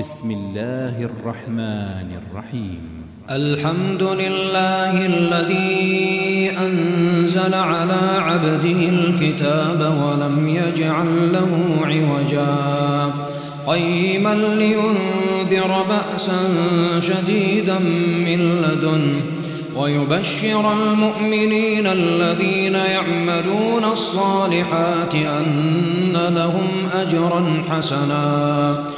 بسم الله الرحمن الرحيم. الحمد لله الذي أنزل على عبده الكتاب ولم يجعل له عوجا. قيما لينذر بأسا شديدا من لدن ويبشر المؤمنين الذين يعملون الصالحات أن لهم أجرا حسنا.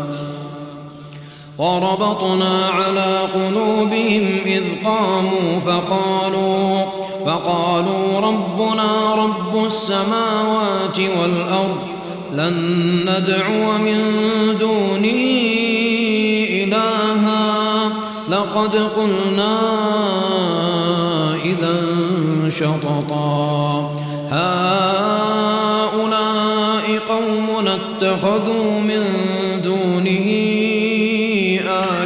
وربطنا على قلوبهم إذ قاموا فقالوا فقالوا ربنا رب السماوات والأرض لن ندعو من دونه إلها. لقد قلنا إذا شططا. هؤلاء قوم اتخذوا من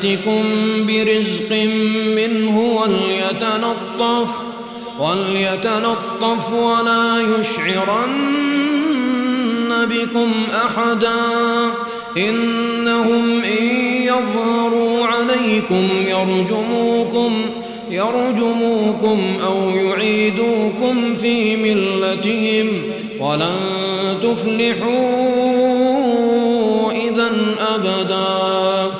فليأتكم برزق منه وليتنطف وليتنطف ولا يشعرن بكم أحدا. إنهم إن يظهروا عليكم يرجموكم يرجموكم أو يعيدوكم في ملتهم ولن تفلحوا إذا أبدا.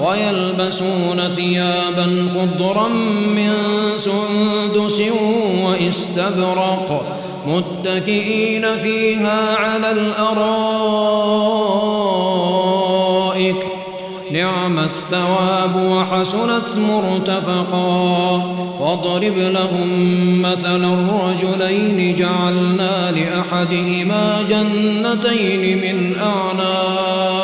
ويلبسون ثيابا خضرا من سندس واستبرق متكئين فيها على الأرائك. نعم الثواب وحسنت مرتفقا. واضرب لهم مثلا الرجلين. جعلنا لأحدهما جنتين من أعناب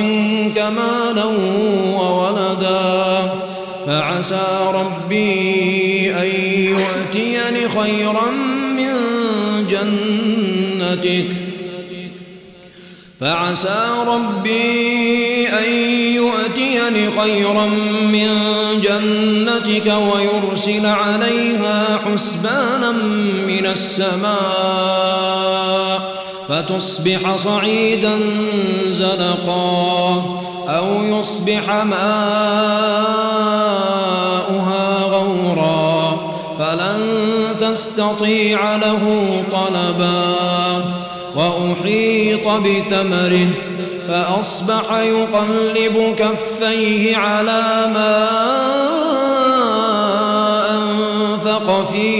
منك مالا وولدا فعسى ربي أن يؤتيني خيرا من جنتك. فعسى ربي أن يؤتيني خيرا من جنتك ويرسل عليها حسبانا من السماء. فتصبح صعيدا زلقا أو يصبح ماؤها غورا فلن تستطيع له طلبا وأحيط بثمره فأصبح يقلب كفيه على ما أنفق فيها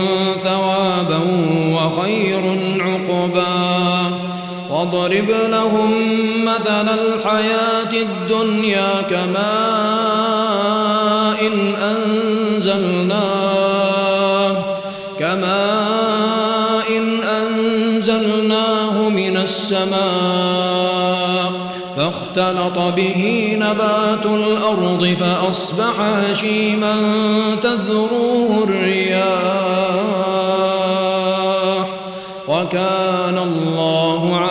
واضرب لهم مثل الحياة الدنيا كماء إن أنزلناه كماء إن أنزلناه من السماء. فاختلط به نبات الأرض فأصبح هشيما تذروه الرياح. وكان الله على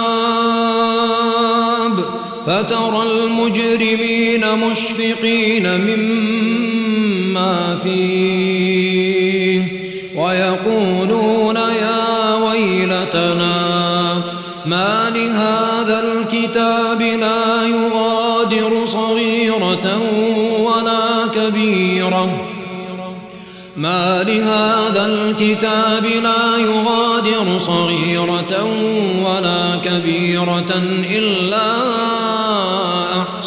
فترى المجرمين مشفقين مما فيه ويقولون يا ويلتنا ما لهذا الكتاب لا يغادر صغيرة ولا كبيرة. ما لهذا الكتاب لا يغادر صغيرة ولا كبيرة إلا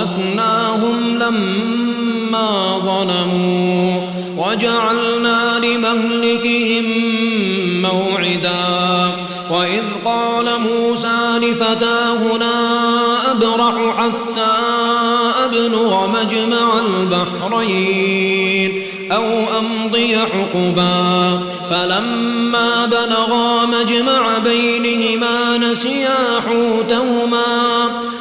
أهلكناهم لما ظلموا وجعلنا لمهلكهم موعدا وإذ قال موسى لفتاه لا أبرح حتى أبلغ مجمع البحرين أو أمضي حقبا فلما بلغا مجمع بينهما نسيا حوتهما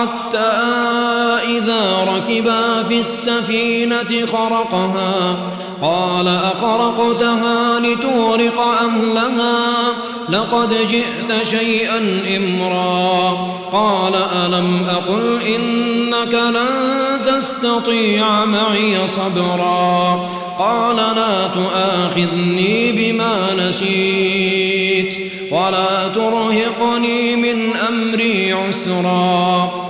حتى إذا ركبا في السفينة خرقها. قال أخرقتها لتورق أهلها؟ لقد جئت شيئا إمرا. قال ألم أقل إنك لن تستطيع معي صبرا؟ قال لا تؤاخذني بما نسيت ولا ترهقني من أمري عسرا.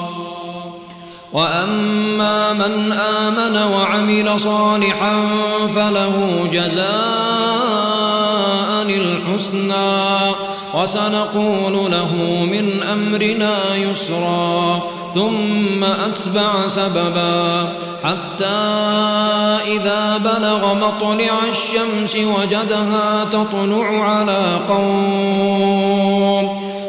وأما من آمن وعمل صالحا فله جزاء الحسنى وسنقول له من أمرنا يسرا ثم أتبع سببا حتى إذا بلغ مطلع الشمس وجدها تطلع على قوم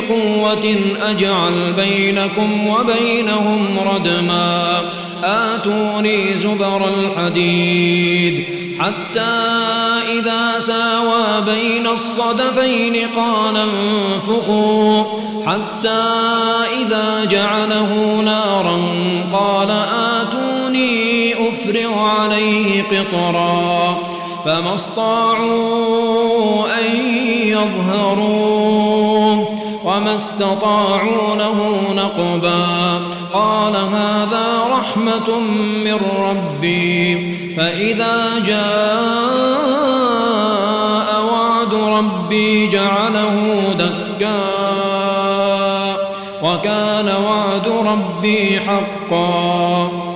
بقوة أجعل بينكم وبينهم ردما. آتوني زبر الحديد. حتى إذا ساوى بين الصدفين قال انفخوا. حتى إذا جعله نارا قال آتوني أفرغ عليه قطرا. فما استطاعوا أن يظهروه وما استطاعوا له نقبا. قال هذا رحمة من ربي. فإذا جاء وعد ربي جعله دكا. وكان وعد ربي حقا.